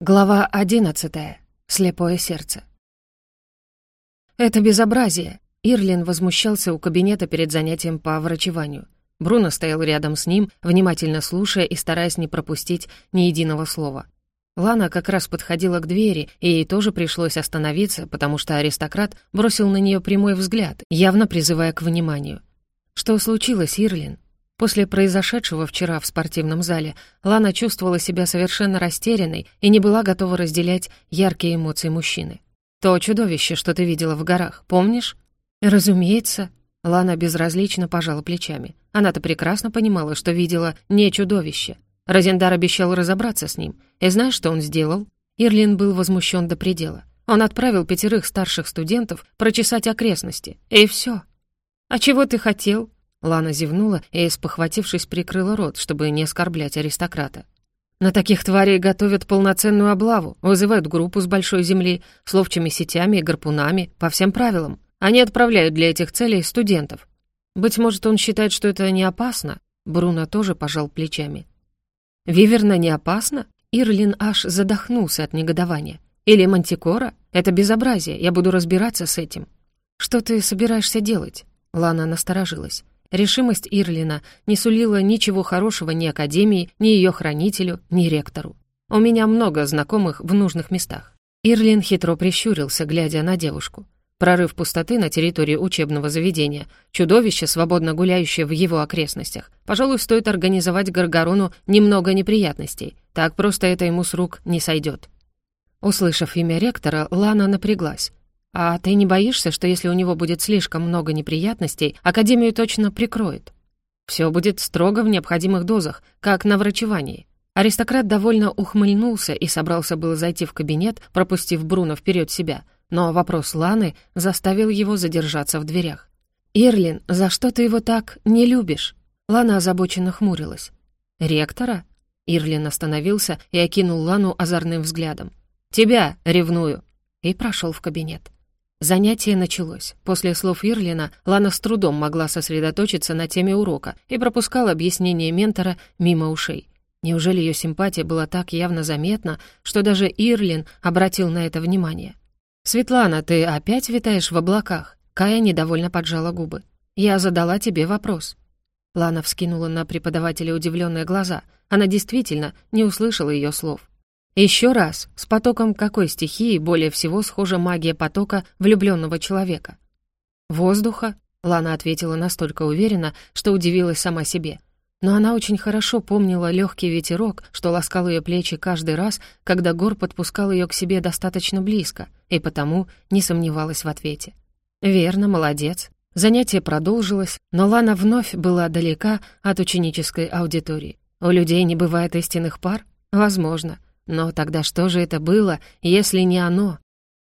Глава одиннадцатая. Слепое сердце. «Это безобразие!» Ирлин возмущался у кабинета перед занятием по врачеванию. Бруно стоял рядом с ним, внимательно слушая и стараясь не пропустить ни единого слова. Лана как раз подходила к двери, и ей тоже пришлось остановиться, потому что аристократ бросил на нее прямой взгляд, явно призывая к вниманию. «Что случилось, Ирлин?» После произошедшего вчера в спортивном зале Лана чувствовала себя совершенно растерянной и не была готова разделять яркие эмоции мужчины. «То чудовище, что ты видела в горах, помнишь?» «Разумеется». Лана безразлично пожала плечами. Она-то прекрасно понимала, что видела не чудовище. Розендар обещал разобраться с ним. И знаешь, что он сделал? Ирлин был возмущен до предела. Он отправил пятерых старших студентов прочесать окрестности. И все. «А чего ты хотел?» Лана зевнула и, спохватившись, прикрыла рот, чтобы не оскорблять аристократа. На таких тварей готовят полноценную облаву, вызывают группу с большой земли, с ловчими сетями и гарпунами, по всем правилам. Они отправляют для этих целей студентов. Быть может, он считает, что это не опасно? Бруно тоже пожал плечами. Виверна не опасно? Ирлин аж задохнулся от негодования. Или мантикора? Это безобразие, я буду разбираться с этим. Что ты собираешься делать? Лана насторожилась. Решимость Ирлина не сулила ничего хорошего ни Академии, ни ее хранителю, ни ректору. У меня много знакомых в нужных местах. Ирлин хитро прищурился, глядя на девушку. Прорыв пустоты на территории учебного заведения, чудовище, свободно гуляющее в его окрестностях. Пожалуй, стоит организовать Гаргарону немного неприятностей. Так просто это ему с рук не сойдет. Услышав имя ректора, Лана напряглась. «А ты не боишься, что если у него будет слишком много неприятностей, Академию точно прикроет?» «Все будет строго в необходимых дозах, как на врачевании». Аристократ довольно ухмыльнулся и собрался было зайти в кабинет, пропустив Бруно вперед себя, но вопрос Ланы заставил его задержаться в дверях. «Ирлин, за что ты его так не любишь?» Лана озабоченно хмурилась. «Ректора?» Ирлин остановился и окинул Лану озорным взглядом. «Тебя ревную!» И прошел в кабинет. Занятие началось. После слов Ирлина Лана с трудом могла сосредоточиться на теме урока и пропускала объяснение ментора мимо ушей. Неужели ее симпатия была так явно заметна, что даже Ирлин обратил на это внимание? «Светлана, ты опять витаешь в облаках?» Кая недовольно поджала губы. «Я задала тебе вопрос». Лана вскинула на преподавателя удивленные глаза. Она действительно не услышала ее слов. Еще раз, с потоком какой стихии более всего схожа магия потока влюбленного человека? Воздуха, Лана ответила настолько уверенно, что удивилась сама себе. Но она очень хорошо помнила легкий ветерок, что ласкал ее плечи каждый раз, когда Гор подпускал ее к себе достаточно близко, и потому не сомневалась в ответе. «Верно, молодец». Занятие продолжилось, но Лана вновь была далека от ученической аудитории. У людей не бывает истинных пар? Возможно. Но тогда что же это было, если не оно?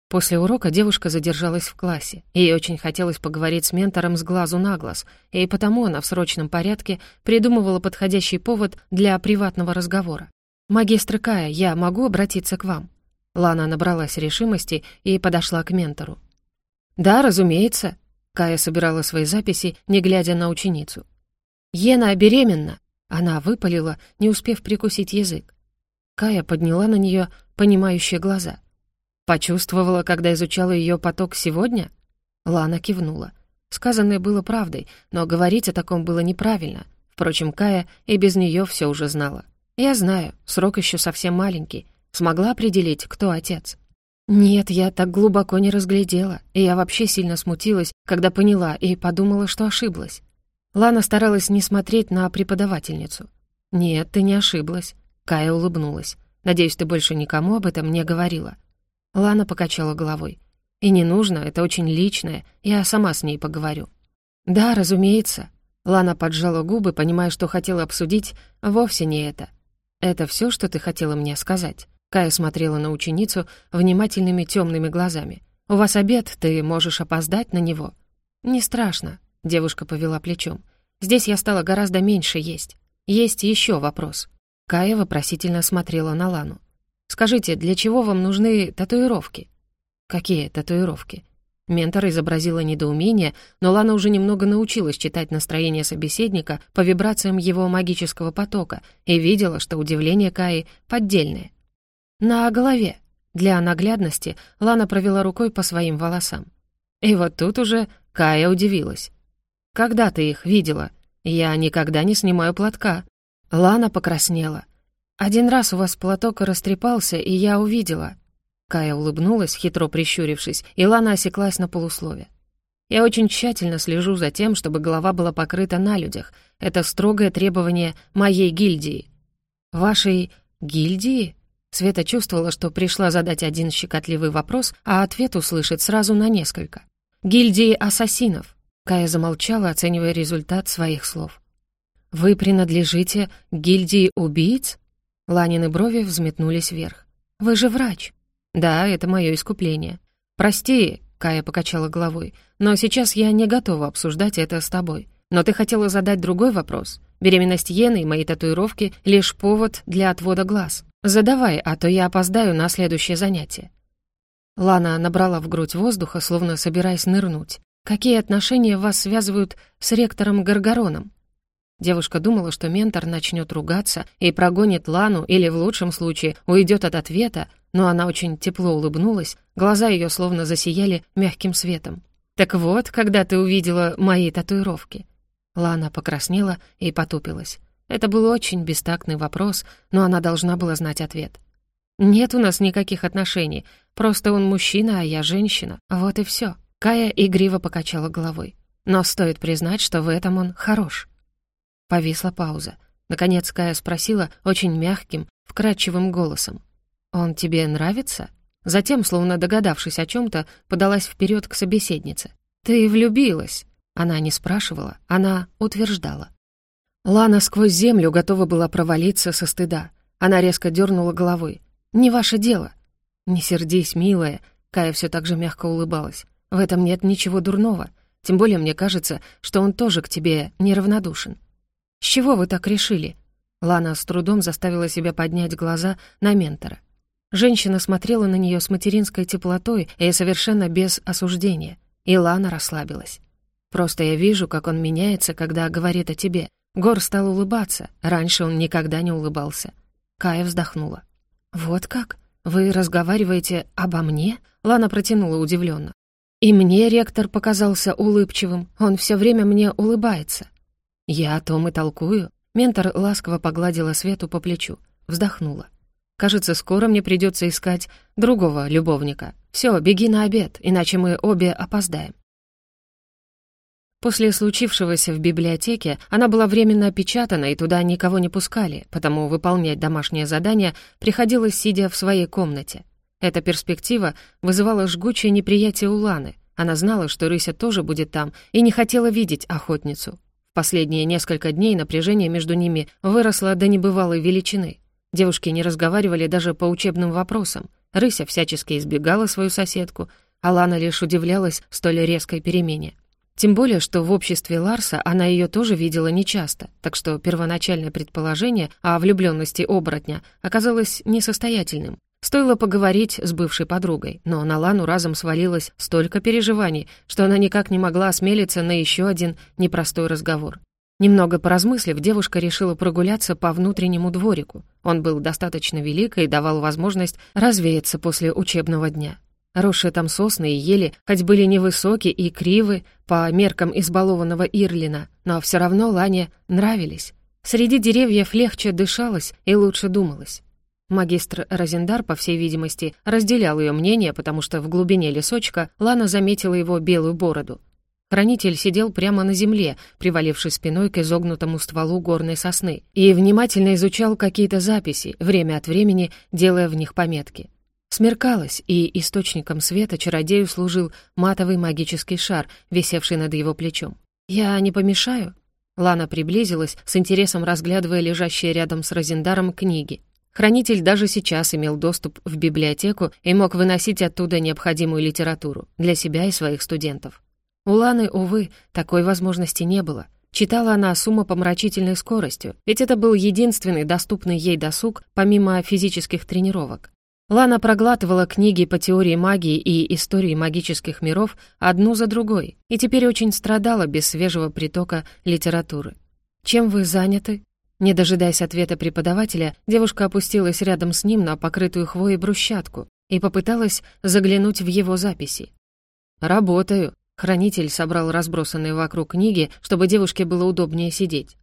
После урока девушка задержалась в классе. Ей очень хотелось поговорить с ментором с глазу на глаз, и потому она в срочном порядке придумывала подходящий повод для приватного разговора. «Магистр Кая, я могу обратиться к вам?» Лана набралась решимости и подошла к ментору. «Да, разумеется», — Кая собирала свои записи, не глядя на ученицу. «Ена беременна», — она выпалила, не успев прикусить язык. Кая подняла на нее понимающие глаза. Почувствовала, когда изучала ее поток сегодня? Лана кивнула. Сказанное было правдой, но говорить о таком было неправильно. Впрочем, Кая и без нее все уже знала. Я знаю, срок еще совсем маленький. Смогла определить, кто отец. Нет, я так глубоко не разглядела, и я вообще сильно смутилась, когда поняла и подумала, что ошиблась. Лана старалась не смотреть на преподавательницу. «Нет, ты не ошиблась. Кая улыбнулась. «Надеюсь, ты больше никому об этом не говорила». Лана покачала головой. «И не нужно, это очень личное, я сама с ней поговорю». «Да, разумеется». Лана поджала губы, понимая, что хотела обсудить вовсе не это. «Это все, что ты хотела мне сказать?» Кая смотрела на ученицу внимательными темными глазами. «У вас обед, ты можешь опоздать на него?» «Не страшно», — девушка повела плечом. «Здесь я стала гораздо меньше есть. Есть еще вопрос». Кая вопросительно смотрела на Лану. «Скажите, для чего вам нужны татуировки?» «Какие татуировки?» Ментор изобразила недоумение, но Лана уже немного научилась читать настроение собеседника по вибрациям его магического потока и видела, что удивление Каи поддельное. На голове. Для наглядности Лана провела рукой по своим волосам. И вот тут уже Кая удивилась. «Когда ты их видела? Я никогда не снимаю платка». Лана покраснела. «Один раз у вас платок растрепался, и я увидела». Кая улыбнулась, хитро прищурившись, и Лана осеклась на полуслове. «Я очень тщательно слежу за тем, чтобы голова была покрыта на людях. Это строгое требование моей гильдии». «Вашей гильдии?» Света чувствовала, что пришла задать один щекотливый вопрос, а ответ услышит сразу на несколько. «Гильдии ассасинов». Кая замолчала, оценивая результат своих слов. «Вы принадлежите гильдии убийц?» Ланины брови взметнулись вверх. «Вы же врач». «Да, это мое искупление». «Прости», — Кая покачала головой, «но сейчас я не готова обсуждать это с тобой. Но ты хотела задать другой вопрос. Беременность Йены и мои татуировки — лишь повод для отвода глаз. Задавай, а то я опоздаю на следующее занятие». Лана набрала в грудь воздуха, словно собираясь нырнуть. «Какие отношения вас связывают с ректором Гаргароном?» Девушка думала, что ментор начнет ругаться и прогонит Лану или, в лучшем случае, уйдет от ответа, но она очень тепло улыбнулась, глаза ее словно засияли мягким светом. «Так вот, когда ты увидела мои татуировки». Лана покраснела и потупилась. Это был очень бестактный вопрос, но она должна была знать ответ. «Нет у нас никаких отношений, просто он мужчина, а я женщина, вот и все. Кая игриво покачала головой. «Но стоит признать, что в этом он хорош». Повисла пауза. Наконец Кая спросила очень мягким, вкрадчивым голосом. «Он тебе нравится?» Затем, словно догадавшись о чем то подалась вперед к собеседнице. «Ты влюбилась?» Она не спрашивала, она утверждала. Лана сквозь землю готова была провалиться со стыда. Она резко дернула головой. «Не ваше дело». «Не сердись, милая», — Кая все так же мягко улыбалась. «В этом нет ничего дурного. Тем более мне кажется, что он тоже к тебе неравнодушен. «С чего вы так решили?» Лана с трудом заставила себя поднять глаза на ментора. Женщина смотрела на нее с материнской теплотой и совершенно без осуждения. И Лана расслабилась. «Просто я вижу, как он меняется, когда говорит о тебе». Гор стал улыбаться. Раньше он никогда не улыбался. Кая вздохнула. «Вот как? Вы разговариваете обо мне?» Лана протянула удивленно. «И мне ректор показался улыбчивым. Он все время мне улыбается. «Я о том и толкую». Ментор ласково погладила Свету по плечу, вздохнула. «Кажется, скоро мне придется искать другого любовника. Все, беги на обед, иначе мы обе опоздаем». После случившегося в библиотеке она была временно опечатана, и туда никого не пускали, потому выполнять домашнее задание приходилось, сидя в своей комнате. Эта перспектива вызывала жгучее неприятие у Ланы. Она знала, что Рыся тоже будет там, и не хотела видеть охотницу. Последние несколько дней напряжение между ними выросло до небывалой величины. Девушки не разговаривали даже по учебным вопросам. Рыся всячески избегала свою соседку, а Лана лишь удивлялась столь резкой перемене. Тем более, что в обществе Ларса она ее тоже видела нечасто, так что первоначальное предположение о влюбленности оборотня оказалось несостоятельным. Стоило поговорить с бывшей подругой, но на Лану разом свалилось столько переживаний, что она никак не могла осмелиться на еще один непростой разговор. Немного поразмыслив, девушка решила прогуляться по внутреннему дворику. Он был достаточно велик и давал возможность развеяться после учебного дня. Росшие там сосны и ели, хоть были невысокие и кривы по меркам избалованного Ирлина, но все равно Лане нравились. Среди деревьев легче дышалось и лучше думалось. Магистр Розендар, по всей видимости, разделял ее мнение, потому что в глубине лесочка Лана заметила его белую бороду. Хранитель сидел прямо на земле, привалившись спиной к изогнутому стволу горной сосны, и внимательно изучал какие-то записи, время от времени делая в них пометки. Смеркалось, и источником света чародею служил матовый магический шар, висевший над его плечом. «Я не помешаю?» Лана приблизилась, с интересом разглядывая лежащие рядом с Розендаром книги. Хранитель даже сейчас имел доступ в библиотеку и мог выносить оттуда необходимую литературу для себя и своих студентов. У Ланы, увы, такой возможности не было. Читала она с умопомрачительной скоростью, ведь это был единственный доступный ей досуг, помимо физических тренировок. Лана проглатывала книги по теории магии и истории магических миров одну за другой, и теперь очень страдала без свежего притока литературы. «Чем вы заняты?» Не дожидаясь ответа преподавателя, девушка опустилась рядом с ним на покрытую хвоей брусчатку и попыталась заглянуть в его записи. «Работаю», — хранитель собрал разбросанные вокруг книги, чтобы девушке было удобнее сидеть.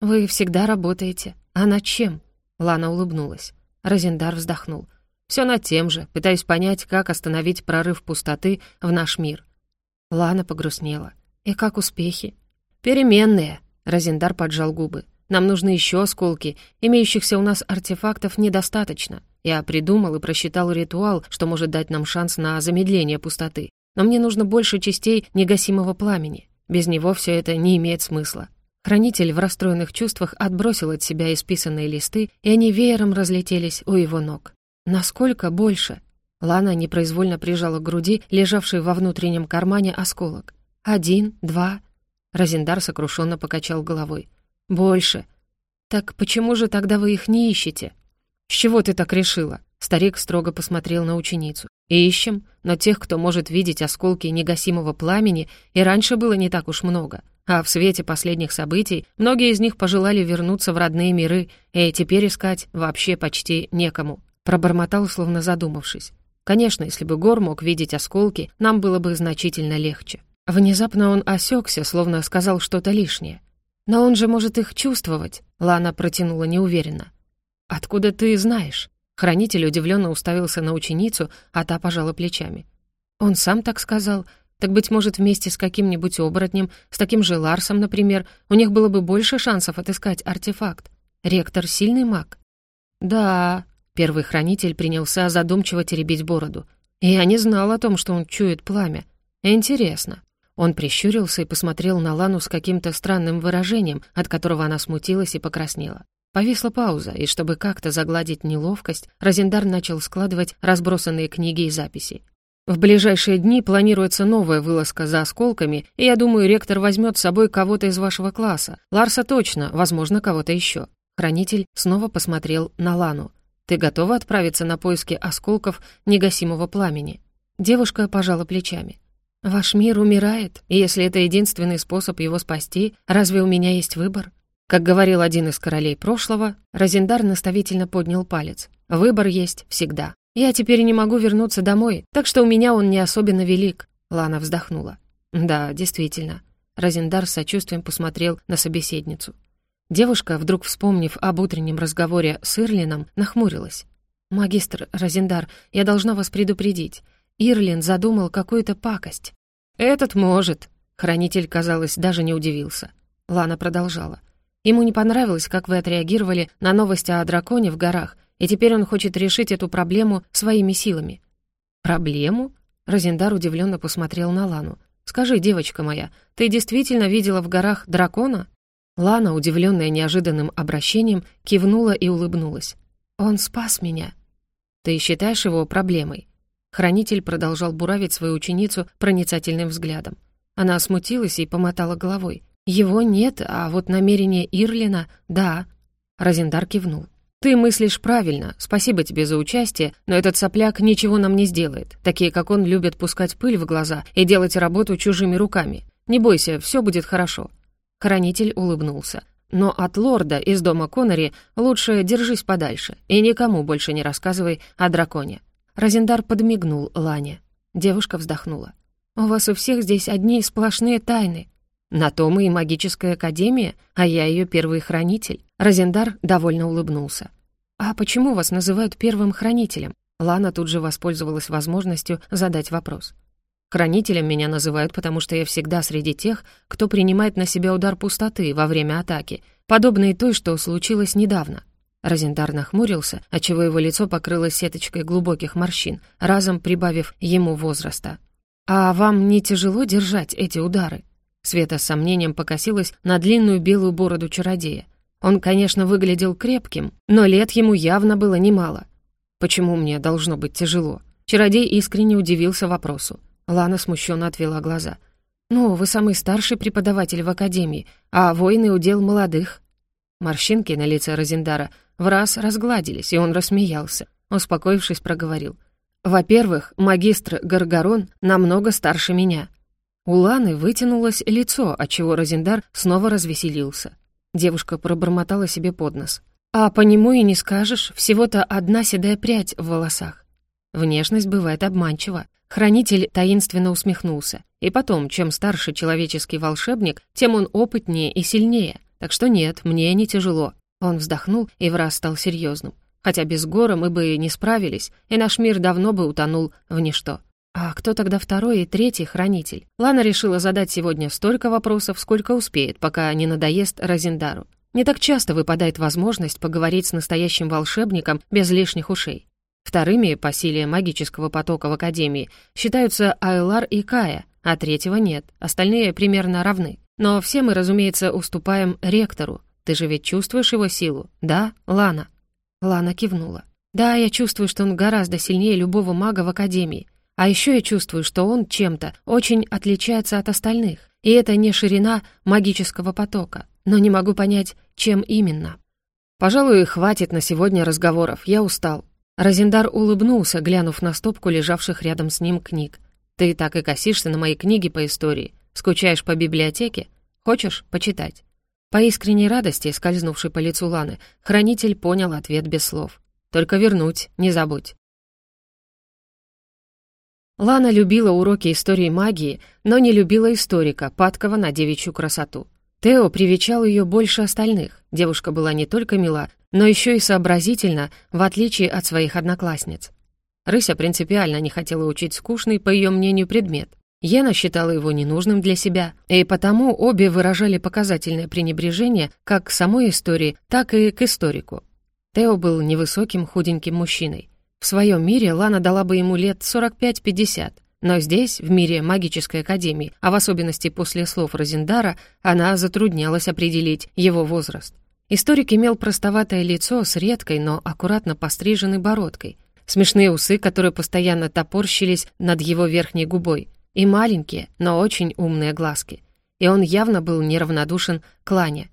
«Вы всегда работаете. А над чем?» Лана улыбнулась. Розендар вздохнул. Все над тем же, пытаюсь понять, как остановить прорыв пустоты в наш мир». Лана погрустнела. «И как успехи?» «Переменные», — Розендар поджал губы. «Нам нужны еще осколки. Имеющихся у нас артефактов недостаточно. Я придумал и просчитал ритуал, что может дать нам шанс на замедление пустоты. Но мне нужно больше частей негасимого пламени. Без него все это не имеет смысла». Хранитель в расстроенных чувствах отбросил от себя исписанные листы, и они веером разлетелись у его ног. «Насколько больше?» Лана непроизвольно прижала к груди лежавший во внутреннем кармане осколок. «Один, два...» Розендар сокрушенно покачал головой. «Больше. Так почему же тогда вы их не ищете?» «С чего ты так решила?» Старик строго посмотрел на ученицу. «Ищем, но тех, кто может видеть осколки негасимого пламени, и раньше было не так уж много. А в свете последних событий многие из них пожелали вернуться в родные миры, и теперь искать вообще почти некому». Пробормотал, словно задумавшись. Конечно, если бы Гор мог видеть осколки, нам было бы значительно легче. Внезапно он осекся, словно сказал что-то лишнее. «Но он же может их чувствовать», — Лана протянула неуверенно. «Откуда ты знаешь?» Хранитель удивленно уставился на ученицу, а та пожала плечами. «Он сам так сказал. Так, быть может, вместе с каким-нибудь оборотнем, с таким же Ларсом, например, у них было бы больше шансов отыскать артефакт. Ректор — сильный маг». «Да», Первый хранитель принялся задумчиво теребить бороду. «Я не знал о том, что он чует пламя. Интересно». Он прищурился и посмотрел на Лану с каким-то странным выражением, от которого она смутилась и покраснела. Повисла пауза, и чтобы как-то загладить неловкость, Розендар начал складывать разбросанные книги и записи. «В ближайшие дни планируется новая вылазка за осколками, и я думаю, ректор возьмет с собой кого-то из вашего класса. Ларса точно, возможно, кого-то еще». Хранитель снова посмотрел на Лану. Ты готова отправиться на поиски осколков негасимого пламени?» Девушка пожала плечами. «Ваш мир умирает, и если это единственный способ его спасти, разве у меня есть выбор?» Как говорил один из королей прошлого, Розендар наставительно поднял палец. «Выбор есть всегда. Я теперь не могу вернуться домой, так что у меня он не особенно велик», — Лана вздохнула. «Да, действительно». Розендар с сочувствием посмотрел на собеседницу. Девушка, вдруг вспомнив об утреннем разговоре с Ирлином, нахмурилась. «Магистр Розендар, я должна вас предупредить. Ирлин задумал какую-то пакость». «Этот может», — хранитель, казалось, даже не удивился. Лана продолжала. «Ему не понравилось, как вы отреагировали на новости о драконе в горах, и теперь он хочет решить эту проблему своими силами». «Проблему?» Розендар удивленно посмотрел на Лану. «Скажи, девочка моя, ты действительно видела в горах дракона?» Лана, удивленная неожиданным обращением, кивнула и улыбнулась. «Он спас меня». «Ты считаешь его проблемой?» Хранитель продолжал буравить свою ученицу проницательным взглядом. Она смутилась и помотала головой. «Его нет, а вот намерение Ирлина — да». Розендар кивнул. «Ты мыслишь правильно. Спасибо тебе за участие, но этот сопляк ничего нам не сделает. Такие, как он, любят пускать пыль в глаза и делать работу чужими руками. Не бойся, все будет хорошо. Хранитель улыбнулся. «Но от лорда из дома Коннери лучше держись подальше и никому больше не рассказывай о драконе». Розендар подмигнул Лане. Девушка вздохнула. «У вас у всех здесь одни сплошные тайны. На то мы и магическая академия, а я ее первый хранитель». Розендар довольно улыбнулся. «А почему вас называют первым хранителем?» Лана тут же воспользовалась возможностью задать вопрос. Хранителем меня называют, потому что я всегда среди тех, кто принимает на себя удар пустоты во время атаки, подобной той, что случилось недавно. Розендар нахмурился, отчего его лицо покрылось сеточкой глубоких морщин, разом прибавив ему возраста. «А вам не тяжело держать эти удары?» Света с сомнением покосилась на длинную белую бороду чародея. Он, конечно, выглядел крепким, но лет ему явно было немало. «Почему мне должно быть тяжело?» Чародей искренне удивился вопросу. Лана смущенно отвела глаза. «Ну, вы самый старший преподаватель в академии, а воины удел молодых». Морщинки на лице Розендара в раз разгладились, и он рассмеялся. Успокоившись, проговорил. «Во-первых, магистр Гаргарон намного старше меня». У Ланы вытянулось лицо, отчего Розендар снова развеселился. Девушка пробормотала себе под нос. «А по нему и не скажешь, всего-то одна седая прядь в волосах». Внешность бывает обманчива. Хранитель таинственно усмехнулся. И потом, чем старше человеческий волшебник, тем он опытнее и сильнее. Так что нет, мне не тяжело. Он вздохнул и враз стал серьезным. Хотя без гора мы бы не справились, и наш мир давно бы утонул в ничто. А кто тогда второй и третий хранитель? Лана решила задать сегодня столько вопросов, сколько успеет, пока не надоест Розендару. Не так часто выпадает возможность поговорить с настоящим волшебником без лишних ушей. Вторыми по силе магического потока в Академии считаются Айлар и Кая, а третьего нет, остальные примерно равны. Но все мы, разумеется, уступаем ректору. Ты же ведь чувствуешь его силу, да, Лана?» Лана кивнула. «Да, я чувствую, что он гораздо сильнее любого мага в Академии. А еще я чувствую, что он чем-то очень отличается от остальных. И это не ширина магического потока. Но не могу понять, чем именно». «Пожалуй, хватит на сегодня разговоров, я устал». Розендар улыбнулся, глянув на стопку лежавших рядом с ним книг. «Ты так и косишься на мои книги по истории. Скучаешь по библиотеке? Хочешь почитать?» По искренней радости, скользнувшей по лицу Ланы, хранитель понял ответ без слов. «Только вернуть, не забудь». Лана любила уроки истории магии, но не любила историка, падкого на девичью красоту. Тео привечал ее больше остальных. Девушка была не только мила, но еще и сообразительна, в отличие от своих одноклассниц. Рыся принципиально не хотела учить скучный, по ее мнению, предмет. Ена считала его ненужным для себя, и потому обе выражали показательное пренебрежение как к самой истории, так и к историку. Тео был невысоким, худеньким мужчиной. В своем мире Лана дала бы ему лет 45-50, но здесь, в мире магической академии, а в особенности после слов Розендара, она затруднялась определить его возраст. Историк имел простоватое лицо с редкой, но аккуратно постриженной бородкой, смешные усы, которые постоянно топорщились над его верхней губой, и маленькие, но очень умные глазки. И он явно был неравнодушен к Лане.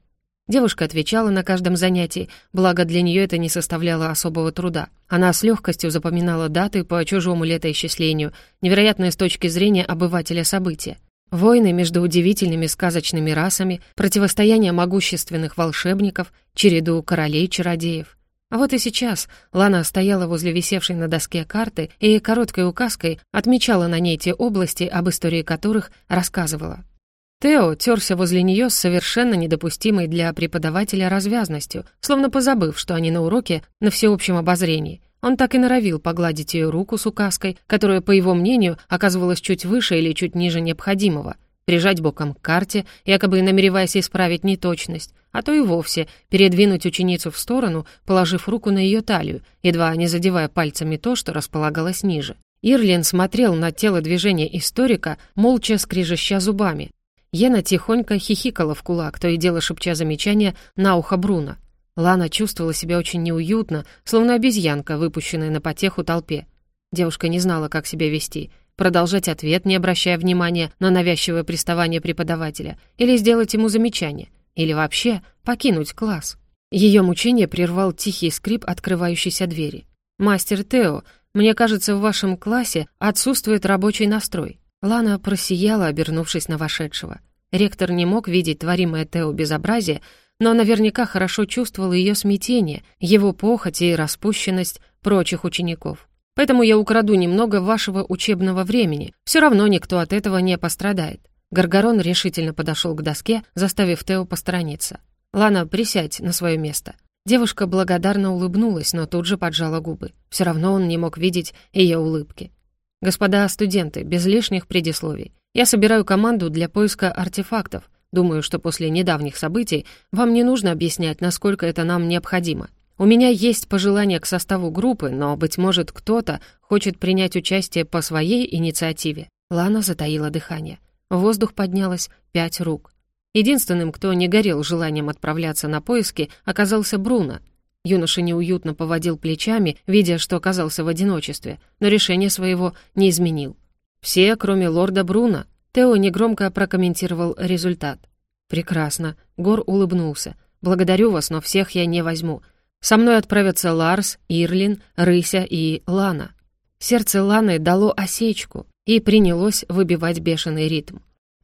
Девушка отвечала на каждом занятии, благо для нее это не составляло особого труда. Она с легкостью запоминала даты по чужому летоисчислению, невероятные с точки зрения обывателя события. Войны между удивительными сказочными расами, противостояние могущественных волшебников, череду королей-чародеев — вот и сейчас Лана стояла возле висевшей на доске карты и короткой указкой отмечала на ней те области, об истории которых рассказывала. Тео терся возле нее с совершенно недопустимой для преподавателя развязностью, словно позабыв, что они на уроке на всеобщем обозрении. Он так и норовил погладить ее руку с указкой, которая, по его мнению, оказывалась чуть выше или чуть ниже необходимого, прижать боком к карте, якобы намереваясь исправить неточность, а то и вовсе передвинуть ученицу в сторону, положив руку на ее талию, едва не задевая пальцами то, что располагалось ниже. Ирлин смотрел на тело движения историка, молча скрижаща зубами. Ена тихонько хихикала в кулак, то и дело шепча замечания на ухо Бруно. Лана чувствовала себя очень неуютно, словно обезьянка, выпущенная на потеху толпе. Девушка не знала, как себя вести — продолжать ответ, не обращая внимания на навязчивое приставание преподавателя, или сделать ему замечание, или вообще покинуть класс. Ее мучение прервал тихий скрип открывающейся двери. «Мастер Тео, мне кажется, в вашем классе отсутствует рабочий настрой». Лана просияла, обернувшись на вошедшего. Ректор не мог видеть творимое Тео безобразие, но наверняка хорошо чувствовал ее смятение, его похоть и распущенность прочих учеников. Поэтому я украду немного вашего учебного времени. Все равно никто от этого не пострадает». Гаргарон решительно подошел к доске, заставив Тео посторониться. «Лана, присядь на свое место». Девушка благодарно улыбнулась, но тут же поджала губы. Все равно он не мог видеть ее улыбки. «Господа студенты, без лишних предисловий, я собираю команду для поиска артефактов. Думаю, что после недавних событий вам не нужно объяснять, насколько это нам необходимо. У меня есть пожелания к составу группы, но, быть может, кто-то хочет принять участие по своей инициативе». Лана затаила дыхание. В воздух поднялось пять рук. Единственным, кто не горел желанием отправляться на поиски, оказался Бруно. Юноша неуютно поводил плечами, видя, что оказался в одиночестве, но решение своего не изменил. «Все, кроме лорда Бруно», Тео негромко прокомментировал результат. «Прекрасно», — Гор улыбнулся. «Благодарю вас, но всех я не возьму. Со мной отправятся Ларс, Ирлин, Рыся и Лана. Сердце Ланы дало осечку и принялось выбивать бешеный ритм.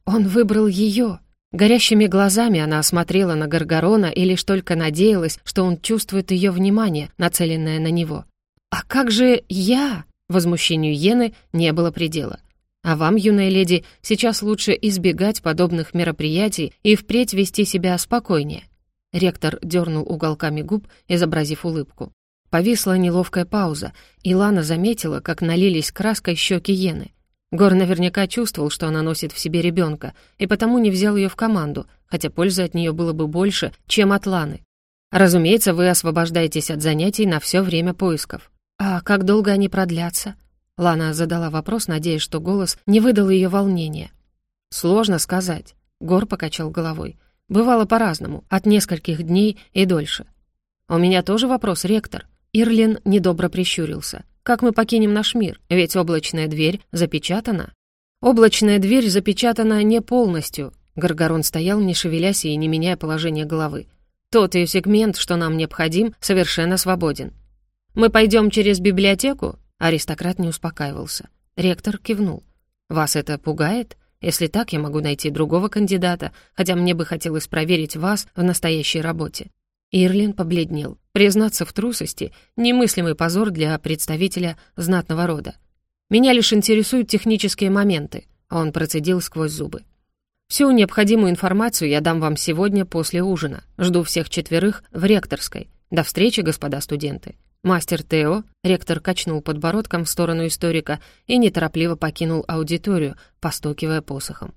Он выбрал ее. Горящими глазами она осмотрела на Гаргорона и лишь только надеялась, что он чувствует ее внимание, нацеленное на него. «А как же я?» Возмущению Йены не было предела. «А вам, юная леди, сейчас лучше избегать подобных мероприятий и впредь вести себя спокойнее». Ректор дернул уголками губ, изобразив улыбку. Повисла неловкая пауза, и Лана заметила, как налились краской щеки Йены. Гор наверняка чувствовал, что она носит в себе ребенка, и потому не взял ее в команду, хотя пользы от нее было бы больше, чем от Ланы. Разумеется, вы освобождаетесь от занятий на все время поисков. А как долго они продлятся? Лана задала вопрос, надеясь, что голос не выдал ее волнения. Сложно сказать. Гор покачал головой. Бывало по-разному, от нескольких дней и дольше. У меня тоже вопрос, ректор. Ирлин недобро прищурился. Как мы покинем наш мир? Ведь облачная дверь запечатана. Облачная дверь запечатана не полностью. Гаргорон стоял, не шевелясь и не меняя положение головы. Тот ее сегмент, что нам необходим, совершенно свободен. Мы пойдем через библиотеку? Аристократ не успокаивался. Ректор кивнул. Вас это пугает? Если так, я могу найти другого кандидата, хотя мне бы хотелось проверить вас в настоящей работе. Ирлин побледнел. Признаться в трусости — немыслимый позор для представителя знатного рода. «Меня лишь интересуют технические моменты», — он процедил сквозь зубы. «Всю необходимую информацию я дам вам сегодня после ужина. Жду всех четверых в ректорской. До встречи, господа студенты». Мастер Тео, ректор качнул подбородком в сторону историка и неторопливо покинул аудиторию, постукивая посохом.